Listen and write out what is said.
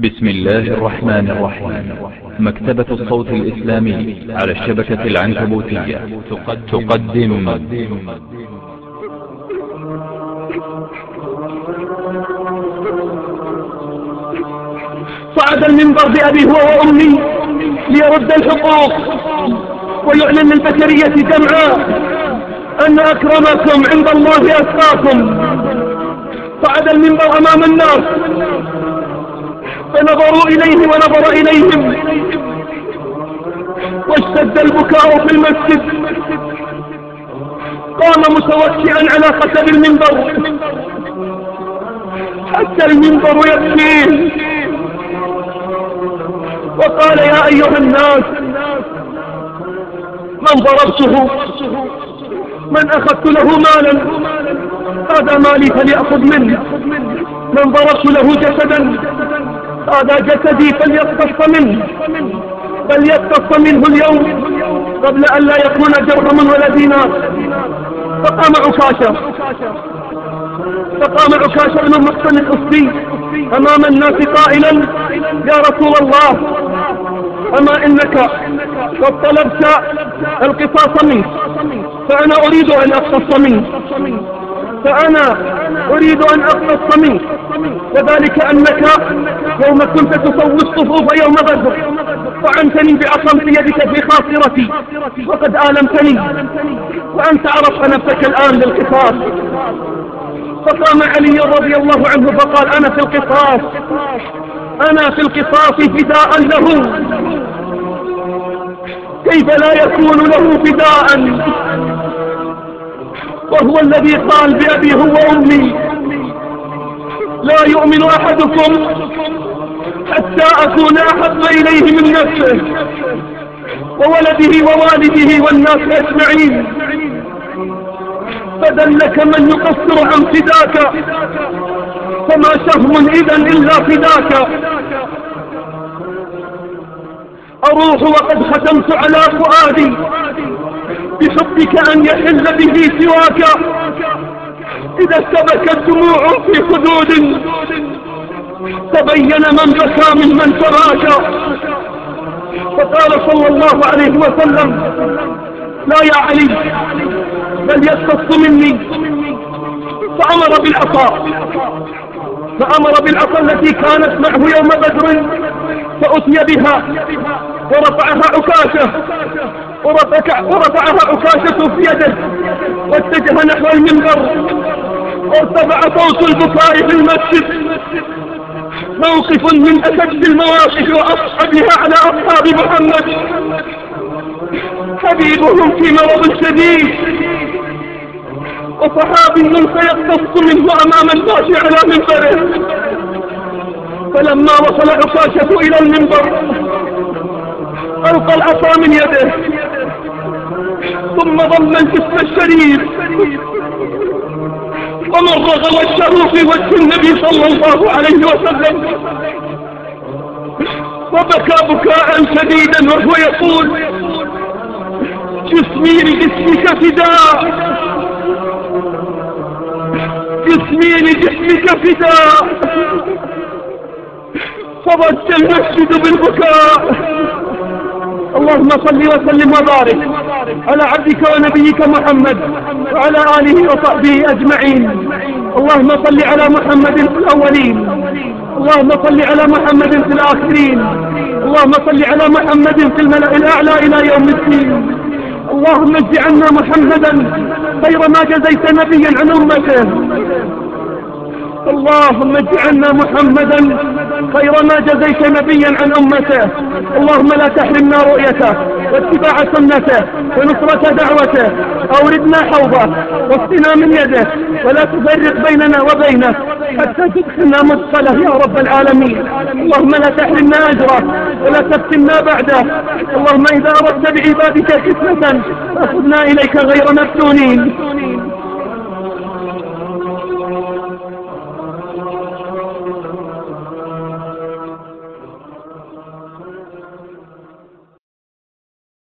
بسم الله الرحمن الرحيم. مكتبة الصوت الإسلامي على الشبكة العنكبوتية. تقدم. صعد المنبر بأبي هو وأمي ليرد الحقوق ويعلن للبشرية جمعاء أن أكرمكم عند الله أتقاكم. صعد المنبر أمام الناس فنظروا إليه ونظر إليهم. واشتد البكاء في المسجد. قام متوكئا على خشب المنبر. حتى المنبر يبكيه وقال يا أيها الناس من ضربته؟ من أخذت له مالا؟ هذا مالي فليأخذ منه. من ضربت له جسدا؟ هذا جسدي فليقتص منه. فليقتص منه اليوم قبل أن لا يكون درهم ولا دينار فقام عكاشة. فقام عكاشة بن محسن الأسدي أمام الناس قائلا يا رسول الله أما إنك قد طلبت القصاص منك فأنا أريد أن أقتص منك. فأنا أريد أن أقتص منك. وذلك أنك يوم كنت تسوي الصفوف يوم بدر طعنتني بعصم في يدك في خاصرتي وقد آلمتني وأنت عرفت نفسك الآن للقصاص فقام علي رضي الله عنه فقال أنا في القصاص أنا في القصاص فداء له. كيف لا يكون له فداء؟ وهو الذي قال بأبي هو أمي لا يؤمن أحدكم حتى أكون أحب إليه من نفسه وولده ووالده والناس أجمعين. فدلك من يقصر عن فداك فما شهم إذا إلا فداك. أروح وقد ختمت على فؤادي بحبك أن يحل به سواك. إذا سبكت دموع في خدود تبين من بكى ممن تراك. فقال صلى الله عليه وسلم لا يا علي بل يختص مني. فأمر بالعصا. فأمر بالعصا التي كانت معه يوم بدر فأتي بها ورفعها عكاشة. ورفعها عكاشة في يده واتجه نحو المنبر وارتفع صوت البكاء في المسجد. موقف من أشد المواقف وأصحبها على أصحاب محمد. حبيبهم في مرض شديد. وصحابي من سيقتص منه أمام الناس على منبره. فلما وصل عكاشة إلى المنبر ألقى العصا من يده. ثم ضم الجسم الشريف ومرغ وجهه في وجه النبي صلى الله عليه وسلم. وبكى بكاء شديدا وهو يقول جسمي لجسمك فداء. جسمي لجسمك فداء. فضج المسجد بالبكاء. اللهم صل وسلم وبارك. على عبدك ونبيك محمد وعلى آله وصحبه أجمعين. اللهم صل على محمد في الأولين. اللهم صل على محمد في الآخرين. اللهم صل على محمد في الملأ الأعلى إلى يوم الدين. اللهم اجعلنا محمدا خير ما جزيت نبيا عن أمته اللهم اجعلنا محمدا خير ما جزيت نبيا عن أمته اللهم لا تحرمنا رؤيته. واتباع سنته ونصرة دعوته. أوردنا حوضه واسقنا من يده. ولا تفرق بيننا وبينه حتى تدخلنا مدخله يا رب العالمين. اللهم لا تحرمنا أجره ولا تفتنا بعده. اللهم إذا أردت بعبادك فتنة فأخذنا إليك غير مفتونين.